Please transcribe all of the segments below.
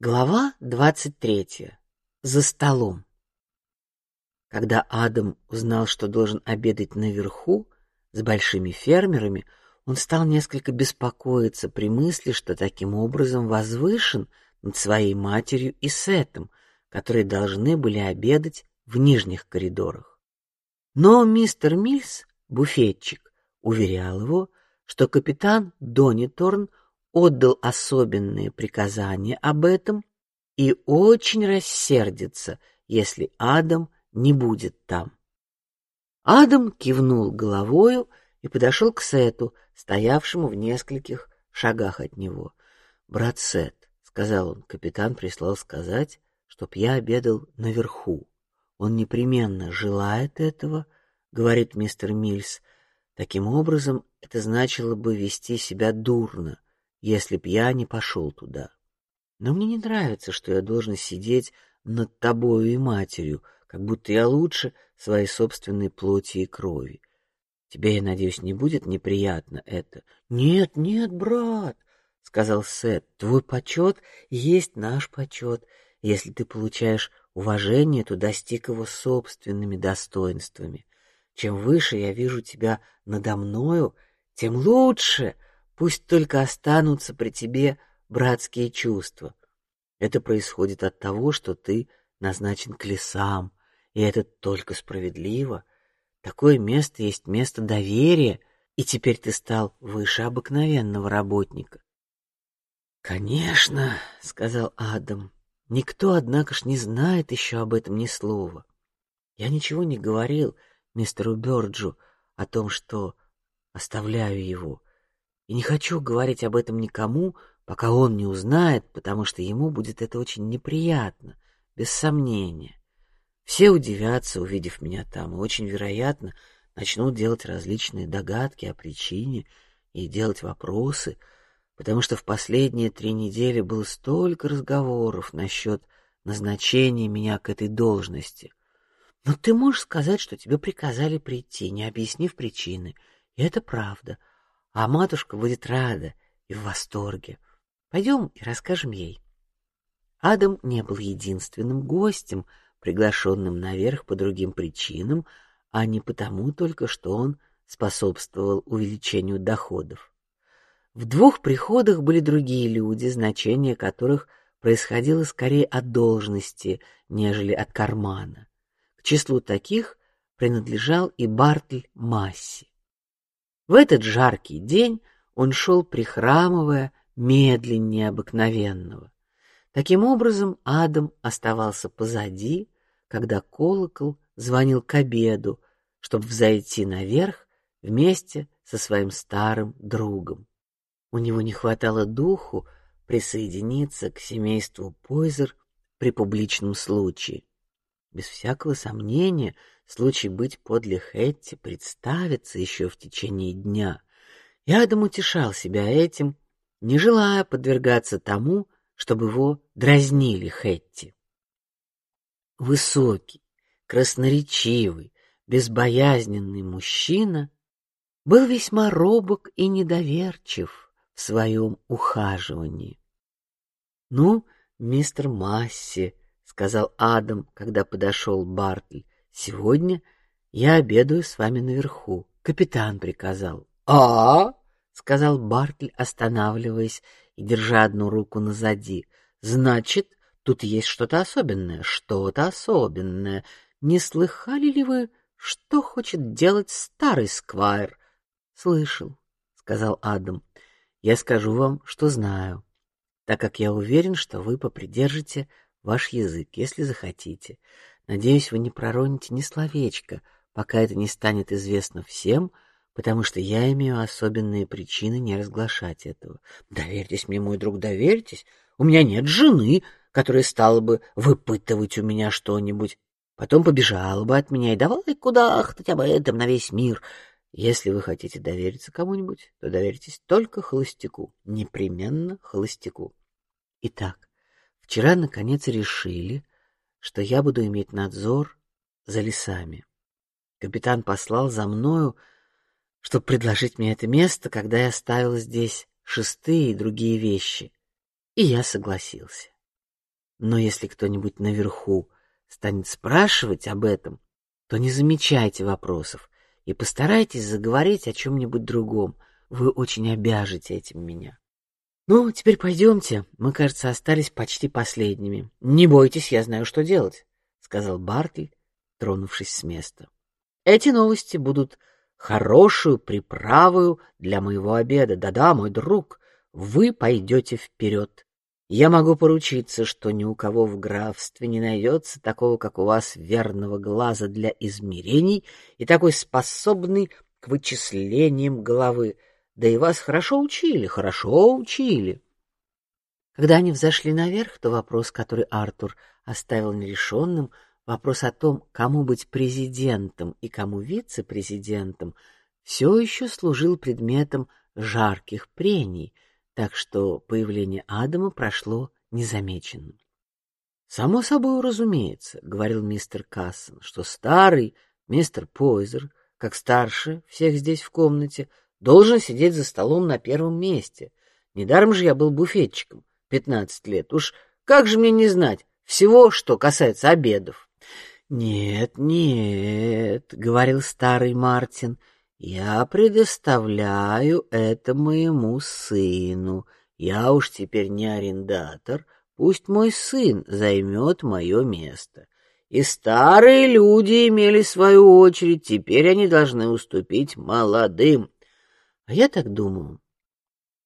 Глава двадцать третья. За столом. Когда Адам узнал, что должен обедать наверху с большими фермерами, он стал несколько беспокоиться при мысли, что таким образом возвышен над своей матерью и Сетом, которые должны были обедать в нижних коридорах. Но мистер Мильс, буфетчик, уверял его, что капитан Дониторн отдал особенные приказания об этом и очень рассердится, если Адам не будет там. Адам кивнул головою и подошел к Сету, стоявшему в нескольких шагах от него. Брат Сет, сказал он, капитан прислал сказать, чтоб я обедал наверху. Он непременно желает этого, говорит мистер Мильс. Таким образом, это значило бы вести себя дурно если б я не пошел туда. Но мне не нравится, что я должен сидеть над тобою и матерью, как будто я лучше своей собственной плоти и крови. Тебе, я надеюсь, не будет неприятно это? Нет, нет, брат, сказал Сет. Твой почет есть наш почет. Если ты получаешь уважение, то достиг его собственными достоинствами. Чем выше я вижу тебя надо мною, тем лучше. Пусть только останутся при тебе братские чувства. Это происходит от того, что ты назначен к лесам, и это только справедливо. Такое место есть место доверия, и теперь ты стал выше обыкновенного работника. Конечно, сказал Адам. Никто, однако ж, не знает еще об этом ни слова. Я ничего не говорил мистеру Бёрджу о том, что оставляю его и не хочу говорить об этом никому, пока он не узнает, потому что ему будет это очень неприятно, без сомнения. Все удивятся, увидев меня там, и очень вероятно начнут делать различные догадки о причине и делать вопросы, потому что в последние три недели было столько разговоров насчет назначения меня к этой должности. Но ты можешь сказать, что тебе приказали прийти, не объяснив причины, и это правда а матушка будет рада и в восторге. Пойдем и расскажем ей. Адам не был единственным гостем, приглашенным наверх по другим причинам, а не потому только, что он способствовал увеличению доходов. В двух приходах были другие люди, значение которых происходило скорее от должности, нежели от кармана. К числу таких принадлежал и Бартль Масси. В этот жаркий день он шел прихрамывая медленнее обыкновенного. Таким образом, Адам оставался позади, когда колокол звонил к обеду, чтобы взойти наверх вместе со своим старым другом. У него не хватало духу присоединиться к семейству Пойзер при публичном случае. Без всякого сомнения, случай быть подле Хэтти представится еще в течение дня. И Адам утешал себя этим, не желая подвергаться тому, чтобы его дразнили Хэтти. Высокий, красноречивый, безбоязненный мужчина был весьма робок и недоверчив в своем ухаживании. Ну, мистер Масси, сказал Адам, когда подошел Бартль. Сегодня я обедаю с вами наверху. Капитан приказал. А? сказал Бартль, останавливаясь и держа одну руку назади. Значит, тут есть что-то особенное, что-то особенное. Не слыхали ли вы, что хочет делать старый сквайр? Слышал, сказал Адам. Я скажу вам, что знаю, так как я уверен, что вы попридержите ваш язык, если захотите. Надеюсь, вы не пророните ни словечка, пока это не станет известно всем, потому что я имею особенные причины не разглашать этого. Доверьтесь мне, мой друг, доверьтесь. У меня нет жены, которая стала бы выпытывать у меня что-нибудь, потом побежала бы от меня и давай куда хотя бы этом на весь мир. Если вы хотите довериться кому-нибудь, то доверьтесь только холостяку, непременно холостяку. Итак, Вчера наконец решили, что я буду иметь надзор за лесами. Капитан послал за мною, чтобы предложить мне это место, когда я ставил здесь шесты и другие вещи, и я согласился. Но если кто-нибудь наверху станет спрашивать об этом, то не замечайте вопросов и постарайтесь заговорить о чем-нибудь другом. Вы очень обяжете этим меня. Ну, теперь пойдемте. Мы, кажется, остались почти последними. Не бойтесь, я знаю, что делать, сказал Бартль, тронувшись с места. Эти новости будут хорошую приправою для моего обеда. Да-да, мой друг, вы пойдете вперед. Я могу поручиться, что ни у кого в графстве не найдется такого, как у вас, верного глаза для измерений и такой способный к вычислениям головы. Да и вас хорошо учили, хорошо учили. Когда они взошли наверх, то вопрос, который Артур оставил нерешенным, вопрос о том, кому быть президентом и кому вице-президентом, все еще служил предметом жарких прений — так что появление Адама прошло незамеченным. Само собой разумеется, говорил мистер Кассон, что старый мистер Пойзер, как старше всех здесь в комнате, должен сидеть за столом на первом месте. Недаром же я был буфетчиком пятнадцать лет. Уж как же мне не знать всего, что касается обедов? Нет, нет, говорил старый Мартин. Я предоставляю это моему сыну. Я уж теперь не арендатор, пусть мой сын займет мое место. И старые люди имели свою очередь, теперь они должны уступить молодым. А я так думаю.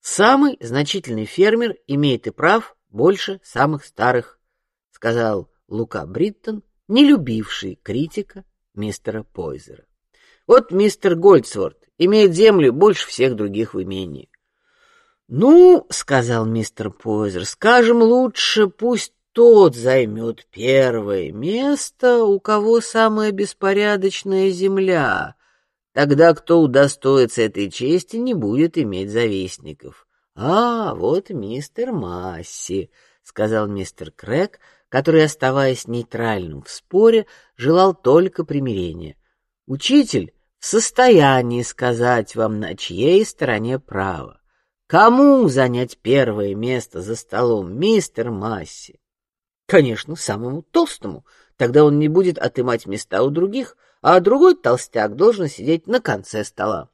Самый значительный фермер имеет и прав больше самых старых, сказал Лука Бриттон, не любивший критика мистера Пойзера. Вот мистер Гольдсворт имеет землю больше всех других в имении. Ну, сказал мистер Пойзер, скажем лучше, пусть тот займет первое место, у кого самая беспорядочная земля. Тогда кто удостоится этой чести, не будет иметь завистников. А, вот мистер Масси, сказал мистер Крэк, который, оставаясь нейтральным в споре, желал только примирения. Учитель в состоянии сказать вам, на чьей стороне право. Кому занять первое место за столом, мистер Масси? Конечно, самому толстому. Тогда он не будет отымать места у других, а другой толстяк должен сидеть на конце стола.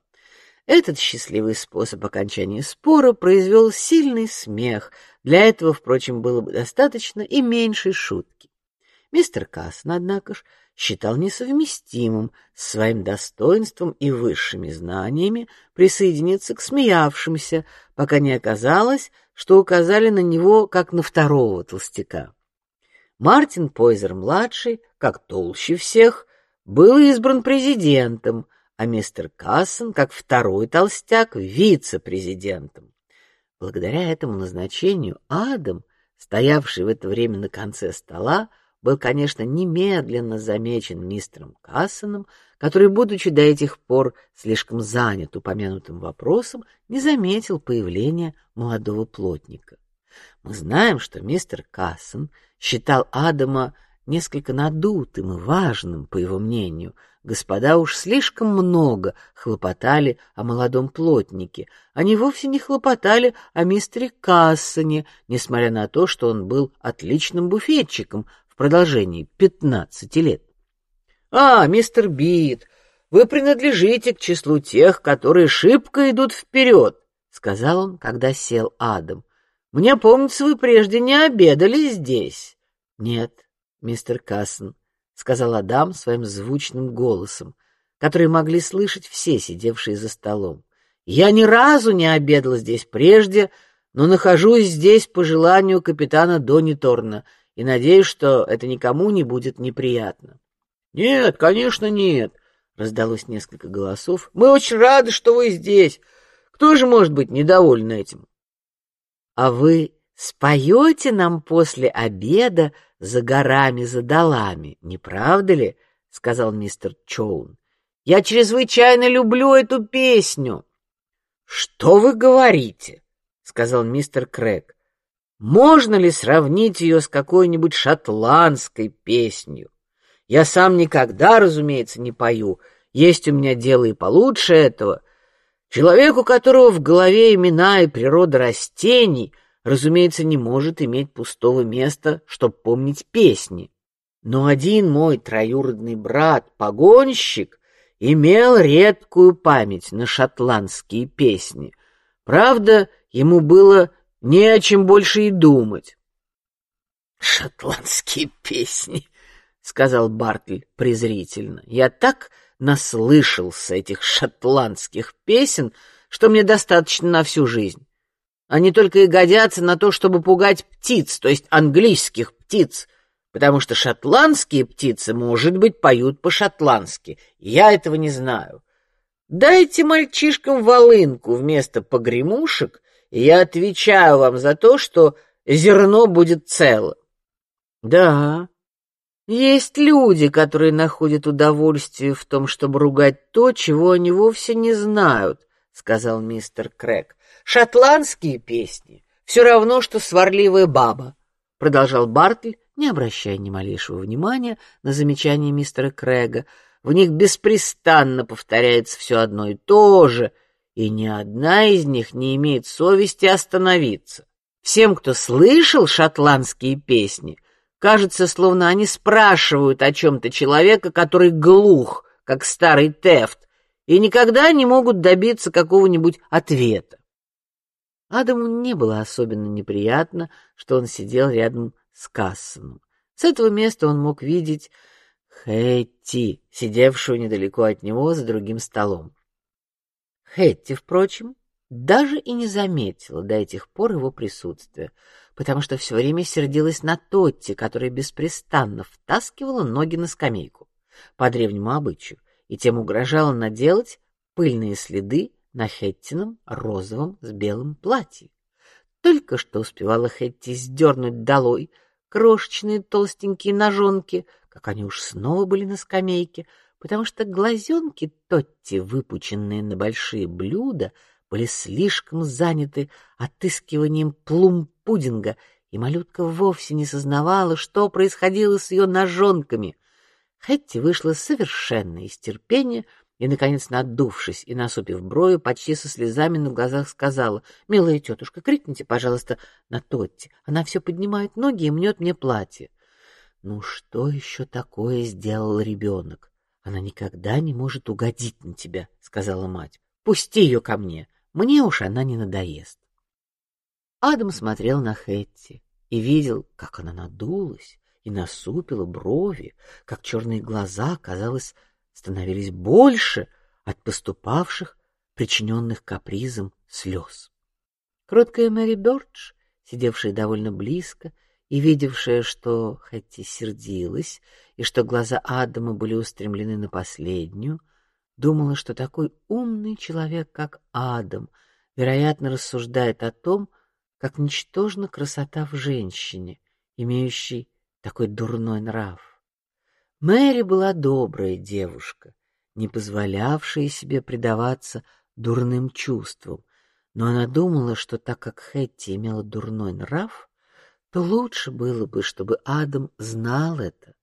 Этот счастливый способ окончания спора произвел сильный смех. Для этого, впрочем, было бы достаточно и меньшей шутки. Мистер Кассен, однако ж, считал несовместимым с своим достоинством и высшими знаниями присоединиться к смеявшимся, пока не оказалось, что указали на него как на второго толстяка. Мартин Пойзер младший, как толще всех, был избран президентом, а мистер Кассен, как второй толстяк, вице-президентом. Благодаря этому назначению Адам, стоявший в это время на конце стола, был, конечно, немедленно замечен мистером Кассоном, который, будучи до этих пор слишком занят упомянутым вопросом, не заметил появления молодого плотника. Мы знаем, что мистер Кассон считал Адама несколько надутым и важным, по его мнению. Господа уж слишком много хлопотали о молодом плотнике. Они вовсе не хлопотали о мистере Кассоне, несмотря на то, что он был отличным буфетчиком, продолжении пятнадцати лет. А, мистер Бит, вы принадлежите к числу тех, которые шибко идут вперед, сказал он, когда сел Адам. Мне помнится, вы прежде не обедали здесь. Нет, мистер Кассен, сказал Адам своим звучным голосом, который могли слышать все сидевшие за столом. Я ни разу не обедал здесь прежде, но нахожусь здесь по желанию капитана Дони Торна и надеюсь, что это никому не будет неприятно. Нет, конечно, нет, раздалось несколько голосов. Мы очень рады, что вы здесь. Кто же может быть недоволен этим? А вы споете нам после обеда за горами за долами, не правда ли? сказал мистер Чоун. Я чрезвычайно люблю эту песню. Что вы говорите? сказал мистер Крэк. Можно ли сравнить ее с какой-нибудь шотландской песней? Я сам никогда, разумеется, не пою. Есть у меня дело и получше этого. Человеку, которого в голове имена и природа растений, разумеется, не может иметь пустого места, чтобы помнить песни. Но один мой троюродный брат, погонщик, имел редкую память на шотландские песни. Правда, ему было не о чем больше и думать. «Шотландские песни», — сказал Бартль презрительно. «Я так наслышался этих шотландских песен, что мне достаточно на всю жизнь. Они только и годятся на то, чтобы пугать птиц, то есть английских птиц, потому что шотландские птицы, может быть, поют по-шотландски. Я этого не знаю. Дайте мальчишкам волынку вместо погремушек, и я отвечаю вам за то, что зерно будет цело. Да, есть люди, которые находят удовольствие в том, чтобы ругать то, чего они вовсе не знают, сказал мистер Крэк. Шотландские песни все равно, что сварливая баба, продолжал Бартль, не обращая ни малейшего внимания на замечание мистера Крэга. В них беспрестанно повторяется все одно и то же, и ни одна из них не имеет совести остановиться. Всем, кто слышал шотландские песни, Кажется, словно они спрашивают о чем-то человека, который глух, как старый Тефт, и никогда не могут добиться какого-нибудь ответа. Адаму не было особенно неприятно, что он сидел рядом с Кассоном. С этого места он мог видеть Хэтти, сидевшую недалеко от него за другим столом. Хэтти, впрочем, даже и не заметила до этих пор его присутствия, потому что все время сердилась на Тотти, которая беспрестанно втаскивала ноги на скамейку по древнему обычаю и тем угрожала наделать пыльные следы на Хеттином розовом с белым платье. Только что успевала Хетти сдернуть долой крошечные толстенькие ножонки, как они уж снова были на скамейке, потому что глазенки Тотти, выпученные на большие блюда, были слишком заняты отыскиванием плум-пудинга, и малютка вовсе не сознавала, что происходило с ее ножонками. Хэтти вышла совершенно из терпения и, наконец, надувшись и насупив брови, почти со слезами на глазах сказала, «Милая тетушка, крикните, пожалуйста, на Тотти. Она все поднимает ноги и мнет мне платье». «Ну что еще такое сделал ребенок? Она никогда не может угодить на тебя», — сказала мать. «Пусти ее ко мне. Мне уж она не надоест. Адам смотрел на Хэтти и видел, как она надулась и насупила брови, как черные глаза, казалось, становились больше от поступавших, причиненных капризом слез. Кроткая Мэри Бёрдж, сидевшая довольно близко и видевшая, что Хэтти сердилась и что глаза Адама были устремлены на последнюю, думала, что такой умный человек, как Адам, вероятно, рассуждает о том, как ничтожна красота в женщине, имеющей такой дурной нрав. Мэри была добрая девушка, не позволявшая себе предаваться дурным чувствам, но она думала, что так как Хэтти имела дурной нрав, то лучше было бы, чтобы Адам знал это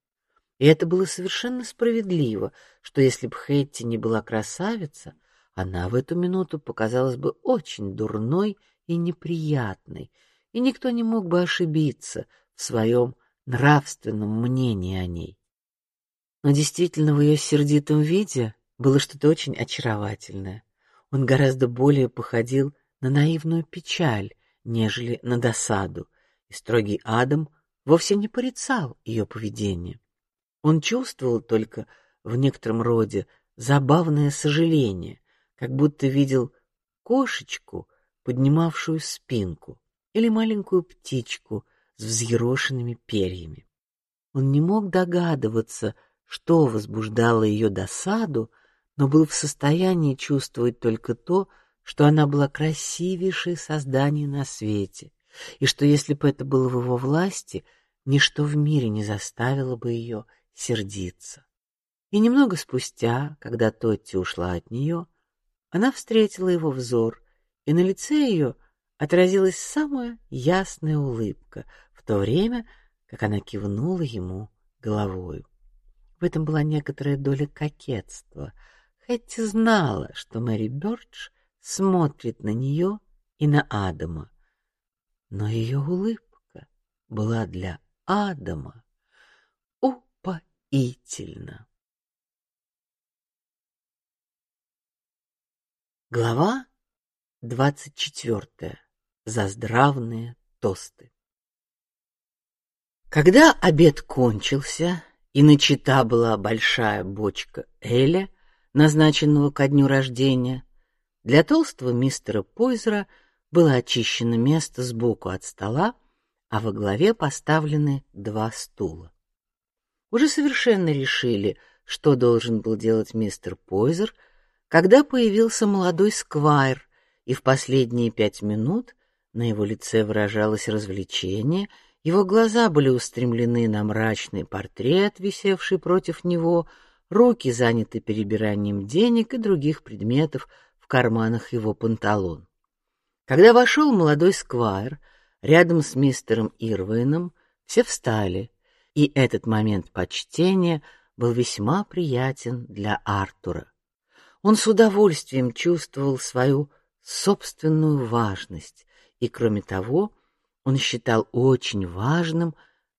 и это было совершенно справедливо, что если бы Хэтти не была красавица, она в эту минуту показалась бы очень дурной и неприятной, и никто не мог бы ошибиться в своем нравственном мнении о ней. Но действительно в ее сердитом виде было что-то очень очаровательное. Он гораздо более походил на наивную печаль, нежели на досаду, и строгий Адам вовсе не порицал ее поведение. Он чувствовал только в некотором роде забавное сожаление, как будто видел кошечку, поднимавшую спинку, или маленькую птичку с взъерошенными перьями. Он не мог догадываться, что возбуждало ее досаду, но был в состоянии чувствовать только то, что она была красивейшее создание на свете, и что если бы это было в его власти, ничто в мире не заставило бы ее сердиться. И немного спустя, когда Тотти ушла от нее, она встретила его взор, и на лице ее отразилась самая ясная улыбка, в то время, как она кивнула ему головой. В этом была некоторая доля кокетства. Хэтти знала, что Мэри Бёрдж смотрит на нее и на Адама. но ее улыбка была для Адама упоительна. Глава двадцать четвертая. За здравные тосты. Когда обед кончился и начата была большая бочка эля, назначенного ко дню рождения, для толстого мистера Пойзера было очищено место сбоку от стола, а во главе поставлены два стула. Уже совершенно решили, что должен был делать мистер Пойзер, когда появился молодой сквайр, и в последние пять минут на его лице выражалось развлечение, его глаза были устремлены на мрачный портрет, висевший против него, руки заняты перебиранием денег и других предметов в карманах его панталон. Когда вошел молодой сквайр рядом с мистером Ирвином, все встали, и этот момент почтения был весьма приятен для Артура. Он с удовольствием чувствовал свою собственную важность, и кроме того, он считал очень важным,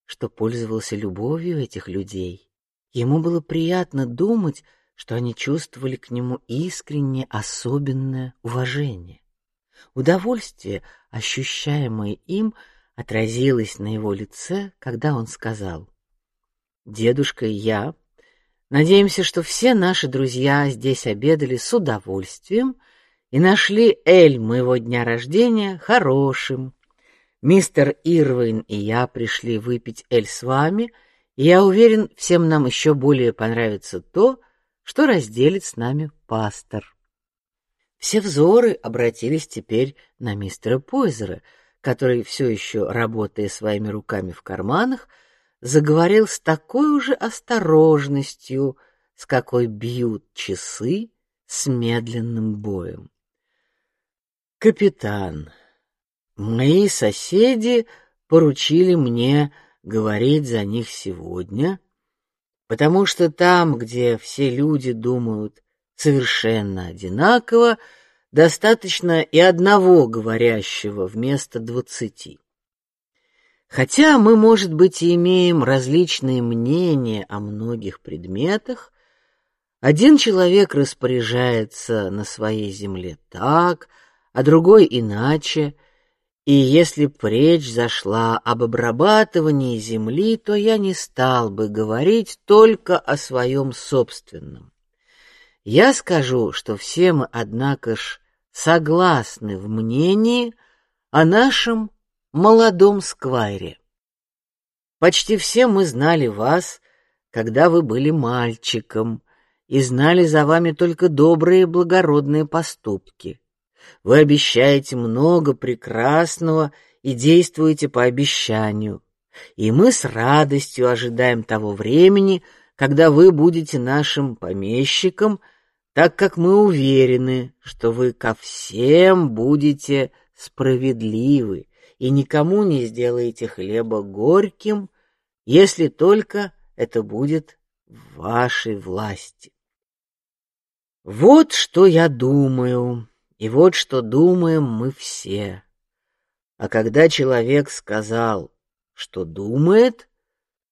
что пользовался любовью этих людей. Ему было приятно думать, что они чувствовали к нему искреннее особенное уважение. Удовольствие, ощущаемое им, отразилось на его лице, когда он сказал: "Дедушка и я надеемся, что все наши друзья здесь обедали с удовольствием и нашли эль моего дня рождения хорошим. Мистер Ирвин и я пришли выпить эль с вами, и я уверен, всем нам еще более понравится то, что разделит с нами пастор. Все взоры обратились теперь на мистера Пойзера, который все еще работая своими руками в карманах, заговорил с такой уже осторожностью, с какой бьют часы с медленным боем. Капитан, мои соседи поручили мне говорить за них сегодня потому что там, где все люди думают совершенно одинаково, достаточно и одного говорящего вместо двадцати. Хотя мы, может быть, и имеем различные мнения о многих предметах, один человек распоряжается на своей земле так, а другой иначе, и если б речь зашла об обрабатывании земли, то я не стал бы говорить только о своем собственном. Я скажу, что все мы, однако ж, согласны в мнении о нашем молодом сквайре. Почти все мы знали вас, когда вы были мальчиком, и знали за вами только добрые благородные поступки. Вы обещаете много прекрасного и действуете по обещанию. И мы с радостью ожидаем того времени, когда вы будете нашим помещиком, так как мы уверены, что вы ко всем будете справедливы и никому не сделаете хлеба горьким, если только это будет в вашей власти. Вот что я думаю. И вот что думаем мы все. А когда человек сказал, что думает,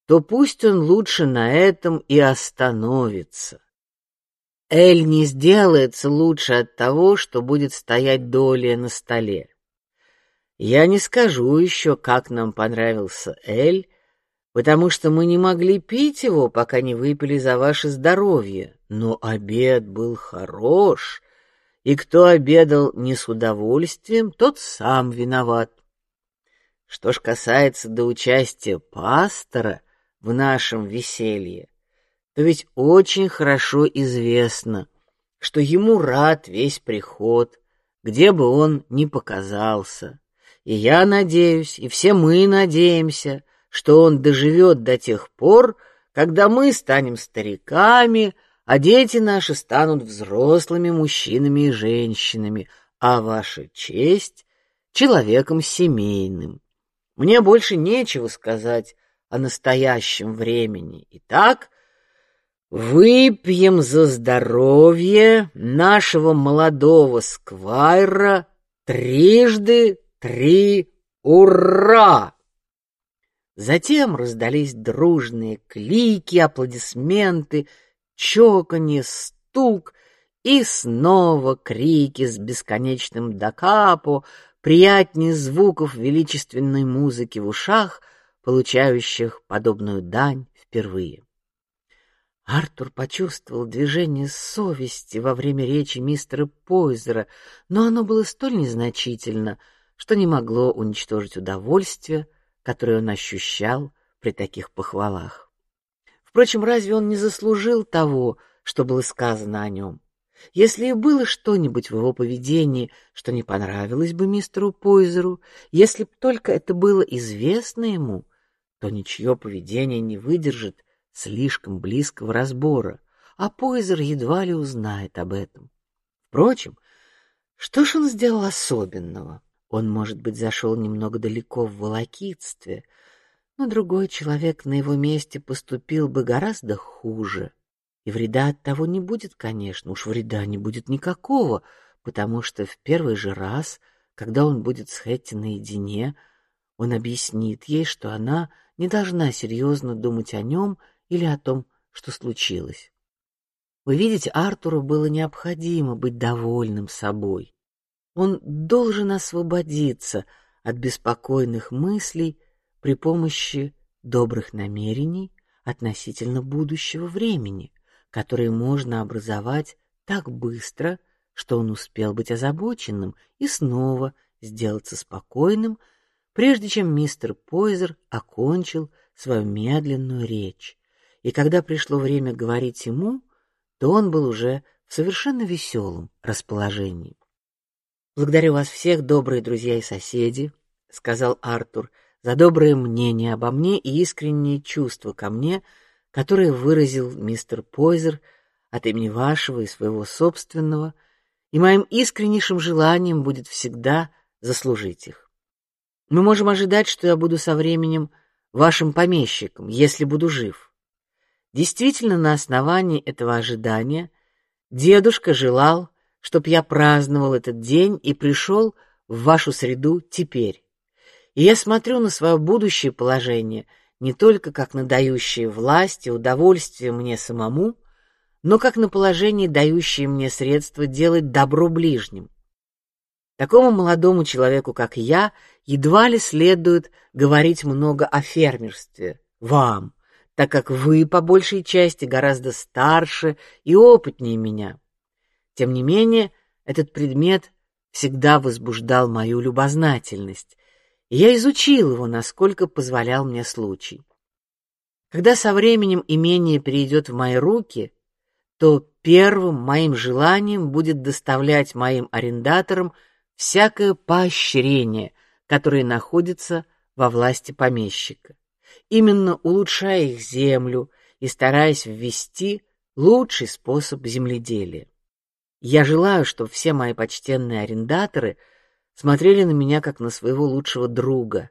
то пусть он лучше на этом и остановится. Эль не сделается лучше от того, что будет стоять долее на столе. Я не скажу еще, как нам понравился Эль, потому что мы не могли пить его, пока не выпили за ваше здоровье. Но обед был хорош, и кто обедал не с удовольствием, тот сам виноват. Что ж касается до участия пастора в нашем веселье, то ведь очень хорошо известно, что ему рад весь приход, где бы он ни показался. И я надеюсь, и все мы надеемся, что он доживет до тех пор, когда мы станем стариками, а дети наши станут взрослыми мужчинами и женщинами, а ваша честь — человеком семейным. Мне больше нечего сказать о настоящем времени. Итак, выпьем за здоровье нашего молодого сквайра трижды три «Ура!» Затем раздались дружные клики, аплодисменты, чоканье, стук и снова крики с бесконечным докапо, приятнее звуков величественной музыки в ушах, получающих подобную дань впервые. Артур почувствовал движение совести во время речи мистера Пойзера, но оно было столь незначительно, что не могло уничтожить удовольствие, которое он ощущал при таких похвалах. Впрочем, разве он не заслужил того, что было сказано о нем? Если и было что-нибудь в его поведении, что не понравилось бы мистеру Пойзеру, если б только это было известно ему, то ничье поведение не выдержит слишком близкого разбора, а Пойзер едва ли узнает об этом. Впрочем, что ж он сделал особенного? Он, может быть, зашел немного далеко в волокитстве, но другой человек на его месте поступил бы гораздо хуже. И вреда от того не будет, конечно, уж вреда не будет никакого, потому что в первый же раз, когда он будет с Хэтти наедине, он объяснит ей, что она не должна серьезно думать о нем или о том, что случилось. Вы видите, Артуру было необходимо быть довольным собой. Он должен освободиться от беспокойных мыслей при помощи добрых намерений относительно будущего времени, которые можно образовать так быстро, что он успел быть озабоченным и снова сделаться спокойным, прежде чем мистер Пойзер окончил свою медленную речь. И когда пришло время говорить ему, то он был уже в совершенно веселом расположении. Благодарю вас всех, добрые друзья и соседи, сказал Артур, за доброе мнение обо мне и искренние чувства ко мне, которые выразил мистер Пойзер от имени вашего и своего собственного, и моим искреннейшим желанием будет всегда заслужить их. Мы можем ожидать, что я буду со временем вашим помещиком, если буду жив. Действительно, на основании этого ожидания дедушка желал, чтоб я праздновал этот день и пришел в вашу среду теперь. И я смотрю на свое будущее положение не только как на дающее власть и удовольствие мне самому, но как на положение, дающее мне средства делать добро ближним. Такому молодому человеку, как я, едва ли следует говорить много о фермерстве вам, так как вы по большей части гораздо старше и опытнее меня. Тем не менее, этот предмет всегда возбуждал мою любознательность, я изучил его, насколько позволял мне случай. Когда со временем имение перейдет в мои руки, то первым моим желанием будет доставлять моим арендаторам всякое поощрение, которое находится во власти помещика, именно улучшая их землю и стараясь ввести лучший способ земледелия. Я желаю, чтобы все мои почтенные арендаторы – смотрели на меня как на своего лучшего друга,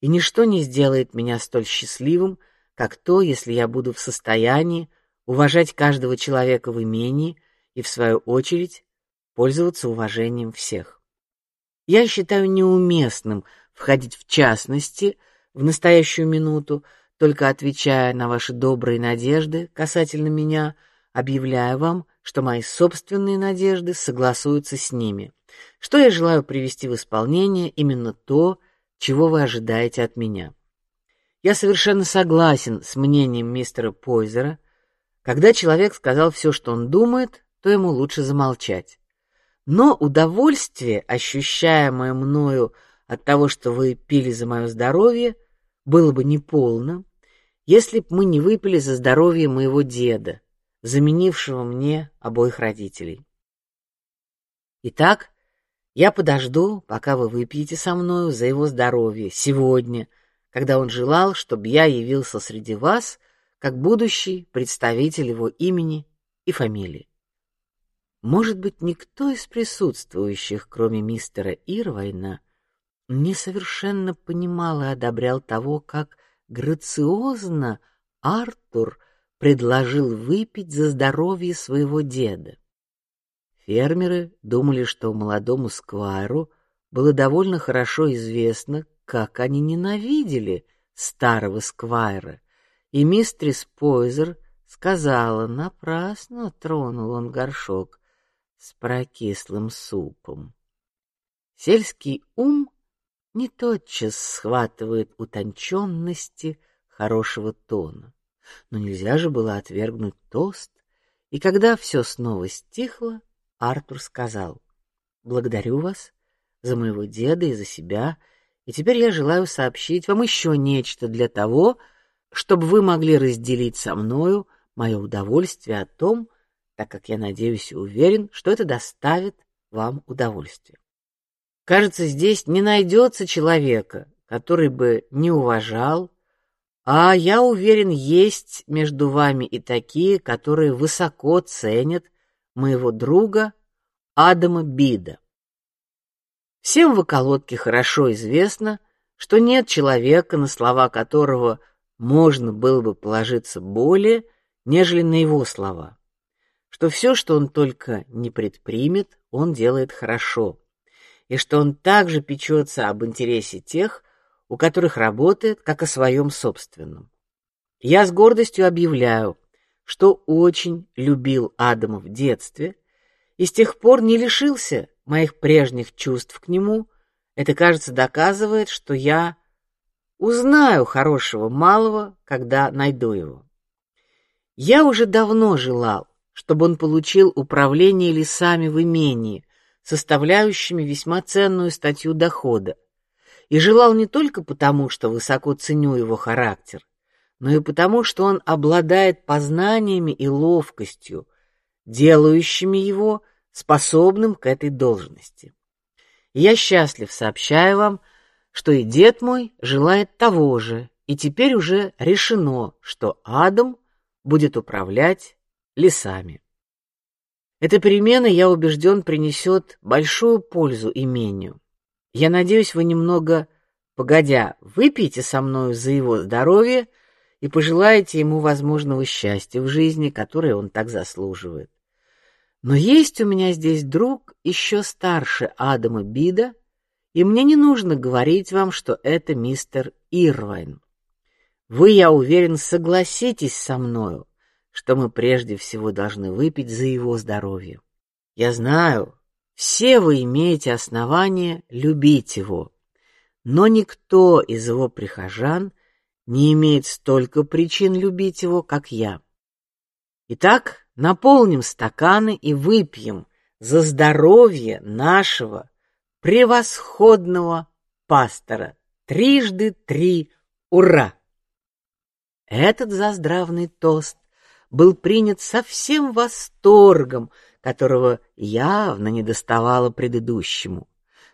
и ничто не сделает меня столь счастливым, как то, если я буду в состоянии уважать каждого человека в имении и в свою очередь пользоваться уважением всех. Я считаю неуместным входить в частности в настоящую минуту, только отвечая на ваши добрые надежды касательно меня, объявляя вам, что мои собственные надежды согласуются с ними что я желаю привести в исполнение именно то, чего вы ожидаете от меня. Я совершенно согласен с мнением мистера Пойзера. Когда человек сказал все, что он думает, то ему лучше замолчать. Но удовольствие, ощущаемое мною от того, что вы пили за мое здоровье, было бы неполно, если б мы не выпили за здоровье моего деда, заменившего мне обоих родителей. Итак, я подожду, пока вы выпьете со мною за его здоровье сегодня, когда он желал, чтобы я явился среди вас как будущий представитель его имени и фамилии. Может быть, никто из присутствующих, кроме мистера Ирвайна, не совершенно понимал и одобрял того, как грациозно Артур предложил выпить за здоровье своего деда. Фермеры думали, что молодому сквайру было довольно хорошо известно, как они ненавидели старого сквайра, и мистрис Пойзер сказала, напрасно тронул он горшок с прокислым супом. Сельский ум не тотчас схватывает утонченности хорошего тона, но нельзя же было отвергнуть тост, и когда все снова стихло, Артур сказал: "Благодарю вас за моего деда и за себя, и теперь я желаю сообщить вам еще нечто для того, чтобы вы могли разделить со мною мое удовольствие о том, так как я надеюсь и уверен, что это доставит вам удовольствие. Кажется, здесь не найдется человека, который бы не уважал, а я уверен, есть между вами и такие, которые высоко ценят моего друга Адама Бида. Всем в околотке хорошо известно, что нет человека, на слова которого можно было бы положиться более, нежели на его слова. Что все, что он только не предпримет, он делает хорошо, и что он также печется об интересе тех, у которых работает, как о своем собственном. Я с гордостью объявляю, что очень любил Адама в детстве и с тех пор не лишился моих прежних чувств к нему. Это, кажется, доказывает, что я узнаю хорошего малого, когда найду его. Я уже давно желал, чтобы он получил управление лесами в имении, составляющими весьма ценную статью дохода, и желал не только потому, что высоко ценю его характер, но и потому, что он обладает познаниями и ловкостью, делающими его способным к этой должности. Я счастлив сообщаю вам, что и дед мой желает того же, и теперь уже решено, что Адам будет управлять лесами. Эта перемена, я убежден, принесет большую пользу имению. Я надеюсь, вы немного погодя выпьете со мною за его здоровье и пожелаете ему возможного счастья в жизни, которое он так заслуживает. Но есть у меня здесь друг еще старше Адама Бида, и мне не нужно говорить вам, что это мистер Ирвайн. Вы, я уверен, согласитесь со мною, что мы прежде всего должны выпить за его здоровье. Я знаю, все вы имеете основания любить его, но никто из его прихожан не имеет столько причин любить его, как я. Итак, наполним стаканы и выпьем за здоровье нашего превосходного пастора. Трижды три, ура! Этот заздравный тост был принят со всем восторгом, которого явно не доставало предыдущему.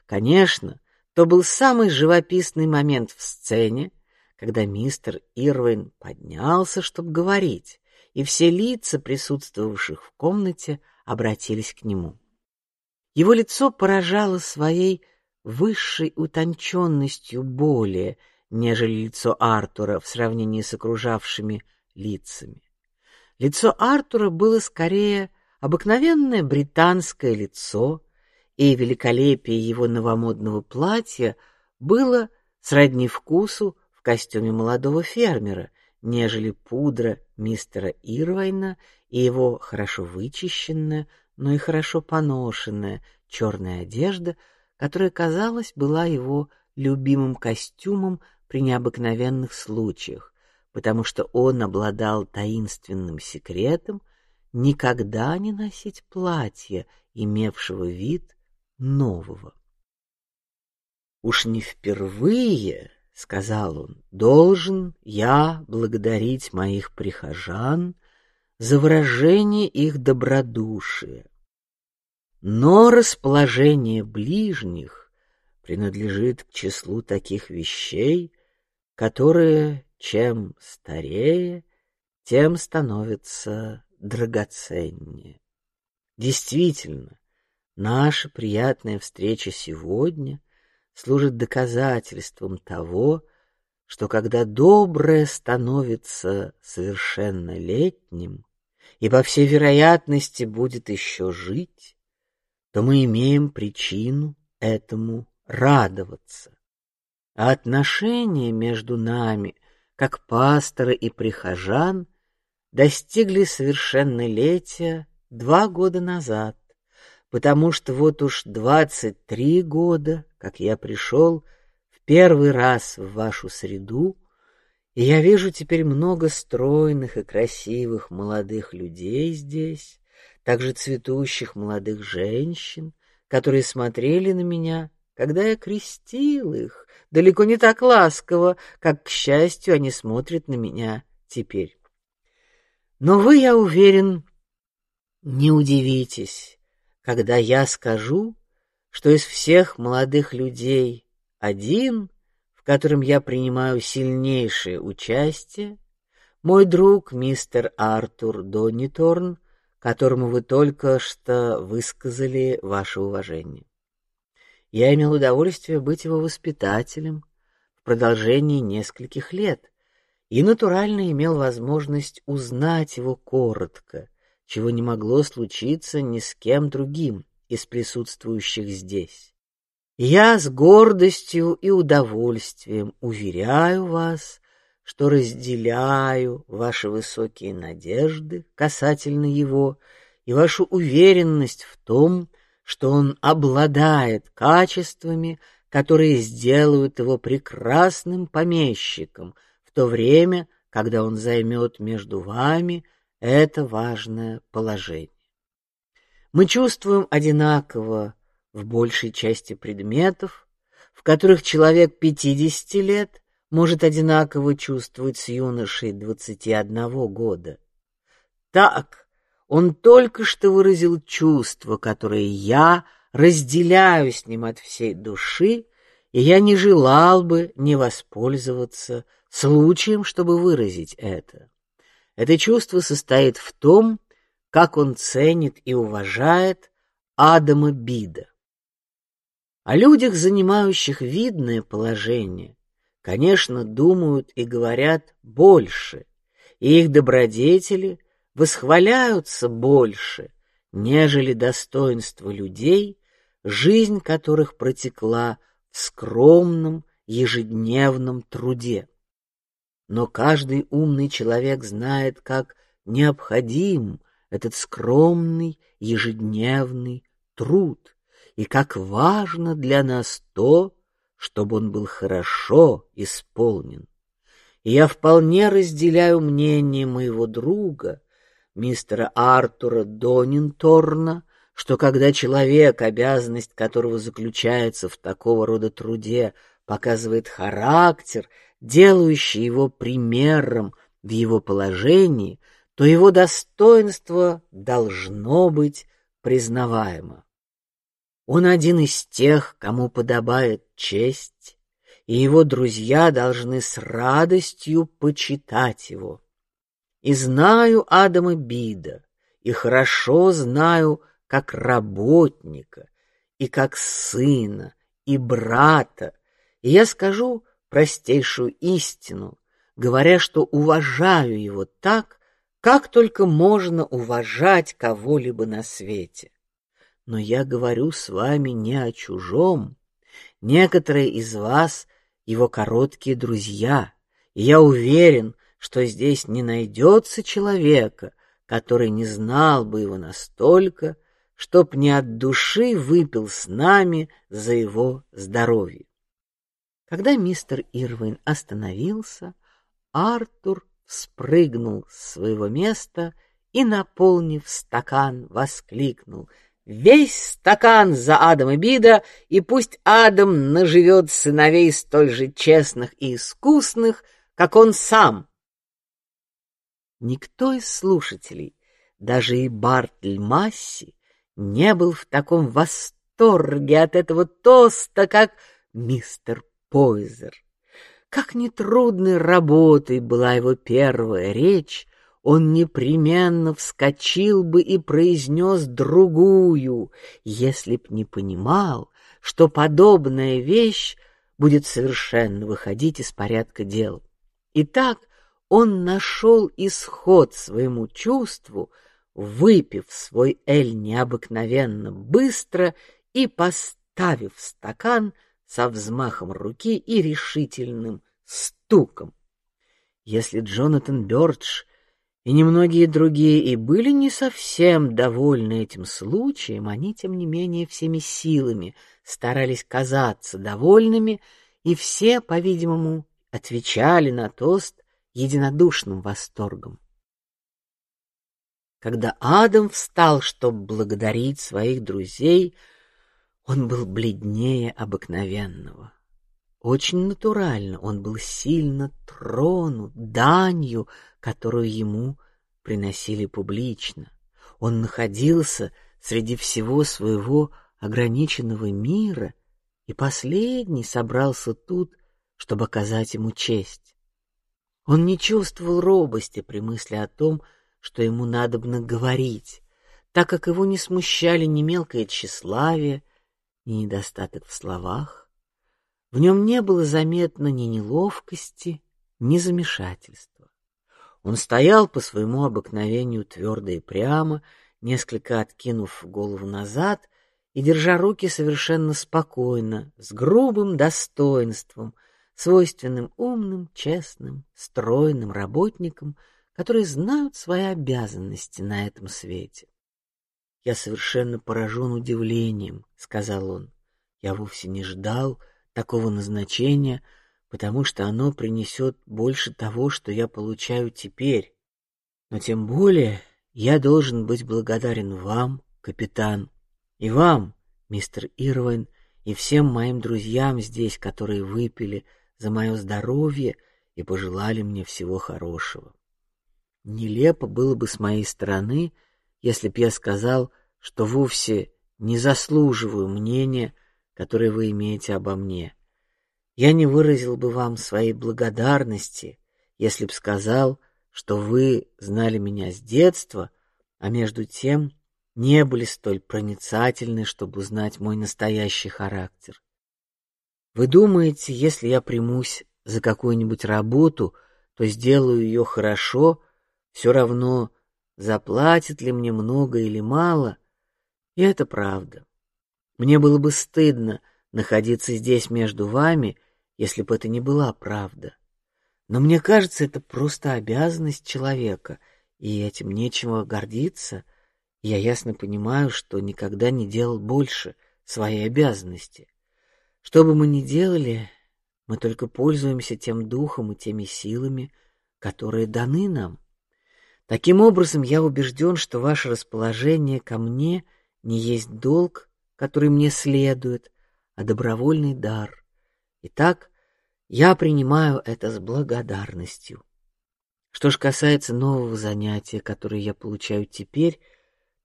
Конечно, то был самый живописный момент в сцене, когда мистер Ирвин поднялся, чтобы говорить, и все лица присутствовавших в комнате обратились к нему. Его лицо поражало своей высшей утонченностью более, нежели лицо Артура в сравнении с окружавшими лицами. Лицо Артура было скорее обыкновенное британское лицо, и великолепие его новомодного платья было сродни вкусу в костюме молодого фермера, нежели пудра мистера Ирвайна и его хорошо вычищенная, но и хорошо поношенная черная одежда, которая, казалось, была его любимым костюмом при необыкновенных случаях, потому что он обладал таинственным секретом никогда не носить платья, имевшего вид нового. Уж не впервые, сказал он, должен я благодарить моих прихожан за выражение их добродушия. Но расположение ближних принадлежит к числу таких вещей, которые чем старее, тем становятся драгоценнее. Действительно, наша приятная встреча сегодня служит доказательством того, что когда доброе становится совершеннолетним и по всей вероятности будет еще жить, то мы имеем причину этому радоваться. а отношения между нами, как пастора и прихожан, достигли совершеннолетия два года назад, потому что вот уж двадцать три года, как я пришел в первый раз в вашу среду, и я вижу теперь много стройных и красивых молодых людей здесь, также цветущих молодых женщин, которые смотрели на меня, когда я крестил их, далеко не так ласково, как, к счастью, они смотрят на меня теперь. Но вы, я уверен, не удивитесь, когда я скажу, что из всех молодых людей один, в котором я принимаю сильнейшее участие, мой друг мистер Артур Дониторн, которому вы только что высказали ваше уважение. Я имел удовольствие быть его воспитателем в продолжении нескольких лет и натурально имел возможность узнать его коротко, чего не могло случиться ни с кем другим из присутствующих здесь. Я с гордостью и удовольствием уверяю вас, что разделяю ваши высокие надежды касательно его и вашу уверенность в том, что он обладает качествами, которые сделают его прекрасным помещиком в то время, когда он займет между вами это важное положение. Мы чувствуем одинаково в большей части предметов, в которых человек пятидесяти лет может одинаково чувствовать с юношей двадцати одного года. Так он только что выразил чувство, которое я разделяю с ним от всей души, и я не желал бы не воспользоваться случаем, чтобы выразить это. Это чувство состоит в том, как он ценит и уважает Адама Бида. О людях, занимающих видное положение, конечно, думают и говорят больше, и их добродетели – восхваляются больше, нежели достоинства людей, жизнь которых протекла в скромном ежедневном труде. Но каждый умный человек знает, как необходим этот скромный ежедневный труд и как важно для нас то, чтобы он был хорошо исполнен. И я вполне разделяю мнение моего друга, мистера Артура Донинторна, что когда человек, обязанность которого заключается в такого рода труде, показывает характер, делающий его примером в его положении, то его достоинство должно быть признаваемо. Он один из тех, кому подобает честь, и его друзья должны с радостью почитать его. И знаю Адама Бида, и хорошо знаю как работника, и как сына, и брата. И я скажу простейшую истину, говоря, что уважаю его так, как только можно уважать кого-либо на свете. Но я говорю с вами не о чужом. Некоторые из вас его короткие друзья, и я уверен, что здесь не найдется человека, который не знал бы его настолько, чтоб не от души выпил с нами за его здоровье. Когда мистер Ирвин остановился, Артур спрыгнул с своего места и, наполнив стакан, воскликнул: "Весь стакан за Адама Бида, и пусть Адам наживет сыновей столь же честных и искусных, как он сам!" Никто из слушателей, даже и Бартль Масси, не был в таком восторге от этого тоста, как мистер Пойзер. Как нетрудной работой была его первая речь, он непременно вскочил бы и произнес другую, если б не понимал, что подобная вещь будет совершенно выходить из порядка дел. Итак, он нашел исход своему чувству, выпив свой эль необыкновенно быстро и поставив стакан со взмахом руки и решительным стуком. Если Джонатан Бёрдж и немногие другие и были не совсем довольны этим случаем, они тем не менее всеми силами старались казаться довольными, и все, по-видимому, отвечали на тост единодушным восторгом. Когда Адам встал, чтобы благодарить своих друзей, он был бледнее обыкновенного. Очень натурально он был сильно тронут данью, которую ему приносили публично. Он находился среди всего своего ограниченного мира, и последний собрался тут, чтобы оказать ему честь. Он не чувствовал робости при мысли о том, что ему надобно говорить, так как его не смущали ни мелкое тщеславие, ни недостаток в словах. В нем не было заметно ни неловкости, ни замешательства. Он стоял по своему обыкновению твердо и прямо, несколько откинув голову назад и держа руки совершенно спокойно, с грубым достоинством, свойственным умным, честным, стройным работникам, которые знают свои обязанности на этом свете. Я совершенно поражен удивлением, сказал он. Я вовсе не ждал такого назначения, потому что оно принесет больше того, что я получаю теперь. Но тем более я должен быть благодарен вам, капитан, и вам, мистер Ирвин, и всем моим друзьям здесь, которые выпили за мое здоровье и пожелали мне всего хорошего. Нелепо было бы с моей стороны, если б я сказал, что вовсе не заслуживаю мнения, которое вы имеете обо мне. Я не выразил бы вам своей благодарности, если б сказал, что вы знали меня с детства, а между тем не были столь проницательны, чтобы узнать мой настоящий характер. Вы думаете, если я примусь за какую-нибудь работу, то сделаю ее хорошо, все равно заплатит ли мне много или мало, и это правда. Мне было бы стыдно находиться здесь между вами, если бы это не была правда. Но мне кажется, это просто обязанность человека, и этим нечего гордиться. Я ясно понимаю, что никогда не делал больше своей обязанности. Что бы мы ни делали, мы только пользуемся тем духом и теми силами, которые даны нам. Таким образом, я убежден, что ваше расположение ко мне не есть долг, который мне следует, а добровольный дар. Итак, я принимаю это с благодарностью. Что ж касается нового занятия, которое я получаю теперь,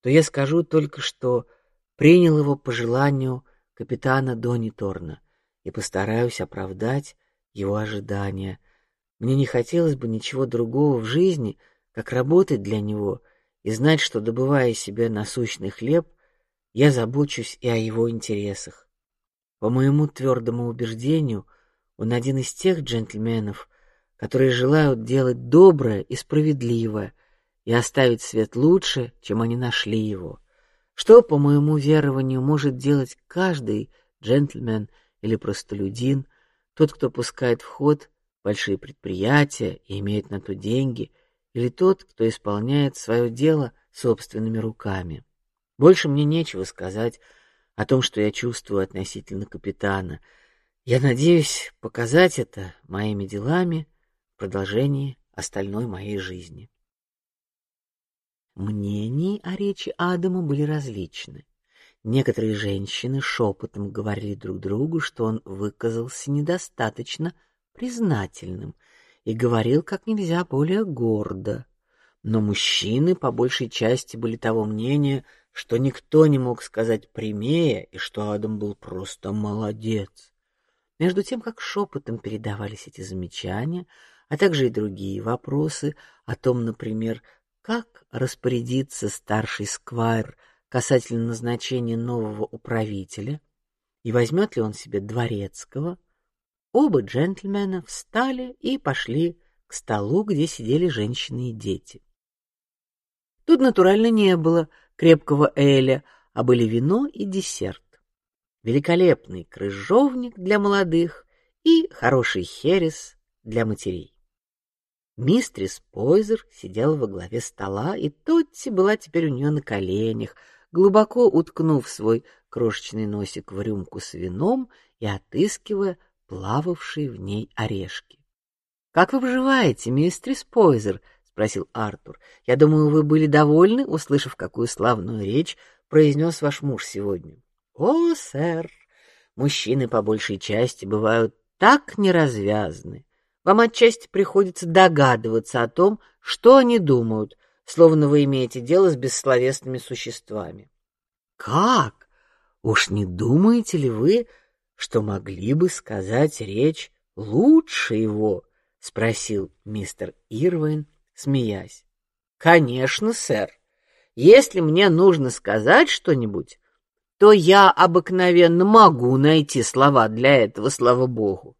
то я скажу только, что принял его по желанию капитана Дони Торна и постараюсь оправдать его ожидания. Мне не хотелось бы ничего другого в жизни, как работать для него и знать, что добывая себе насущный хлеб, я забочусь и о его интересах. По моему твердому убеждению, он один из тех джентльменов, которые желают делать доброе и справедливое и оставить свет лучше, чем они нашли его. Что, по моему верованию, может делать каждый джентльмен или простолюдин, тот, кто пускает в ход большие предприятия и имеет на то деньги или тот, кто исполняет свое дело собственными руками. Больше мне нечего сказать о том, что я чувствую относительно капитана. Я надеюсь показать это моими делами в продолжении остальной моей жизни. Мнения о речи Адама были различны. Некоторые женщины шепотом говорили друг другу, что он выказался недостаточно признательным и говорил как нельзя более гордо. Но мужчины по большей части были того мнения, что никто не мог сказать прямее и что Адам был просто молодец. Между тем, как шепотом передавались эти замечания, а также и другие вопросы о том, например, как распорядиться старший сквайр касательно назначения нового управителя и возьмет ли он себе дворецкого, Оба джентльмена встали и пошли к столу, где сидели женщины и дети. Тут натурально не было крепкого эля, а были вино и десерт. великолепный крыжовник для молодых и хороший херес для матерей. Мистрис Пойзер сидела во главе стола, и Тотти была теперь у нее на коленях, глубоко уткнув свой крошечный носик в рюмку с вином и отыскивая плававшие в ней орешки. Как вы поживаете, мистрис Пойзер? спросил Артур. Я думаю, вы были довольны, услышав, какую славную речь произнес ваш муж сегодня. О, сэр, мужчины по большей части бывают так неразвязны. Вам отчасти приходится догадываться о том, что они думают, словно вы имеете дело с бессловесными существами. Как? Уж не думаете ли вы, что могли бы сказать речь лучше его? спросил мистер Ирвин, смеясь. Конечно, сэр. Если мне нужно сказать что-нибудь, то я обыкновенно могу найти слова для этого, слава богу.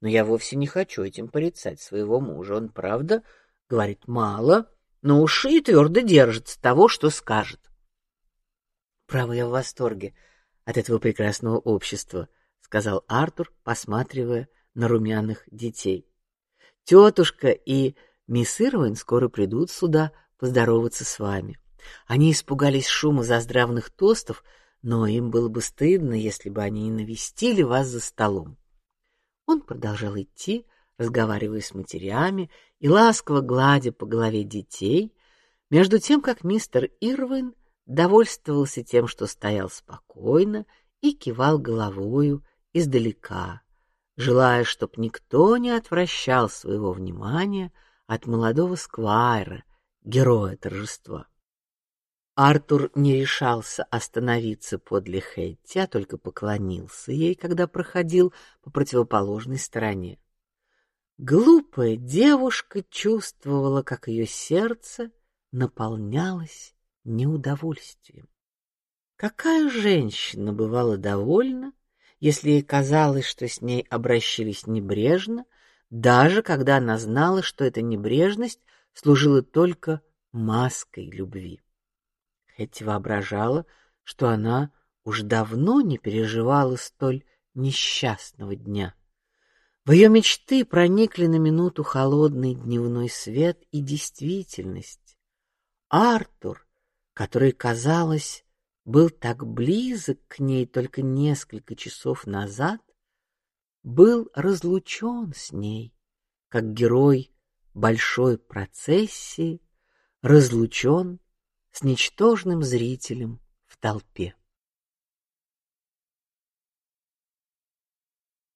Но я вовсе не хочу этим порицать своего мужа. Он, правда, говорит мало, но уши и твердо держится того, что скажет. Право, я в восторге от этого прекрасного общества, сказал Артур, посматривая на румяных детей. Тетушка и мисс Ирвин скоро придут сюда поздороваться с вами. Они испугались шума заздравных тостов, но им было бы стыдно, если бы они не навестили вас за столом. Он продолжал идти, разговаривая с матерями и ласково гладя по голове детей, между тем как мистер Ирвин довольствовался тем, что стоял спокойно и кивал головою издалека, желая, чтоб никто не отвращал своего внимания от молодого сквайра, героя торжества. Артур не решался остановиться подле Хэтти, а только поклонился ей, когда проходил по противоположной стороне. Глупая девушка чувствовала, как ее сердце наполнялось неудовольствием. Какая женщина бывала довольна, если ей казалось, что с ней обращались небрежно, даже когда она знала, что эта небрежность служила только маской любви? Хэтти воображала, что она уж давно не переживала столь несчастного дня. В ее мечты проникли на минуту холодный дневной свет и действительность. Артур, который, казалось, был так близок к ней только несколько часов назад, был разлучен с ней, как герой большой процессии разлучен с ничтожным зрителем в толпе.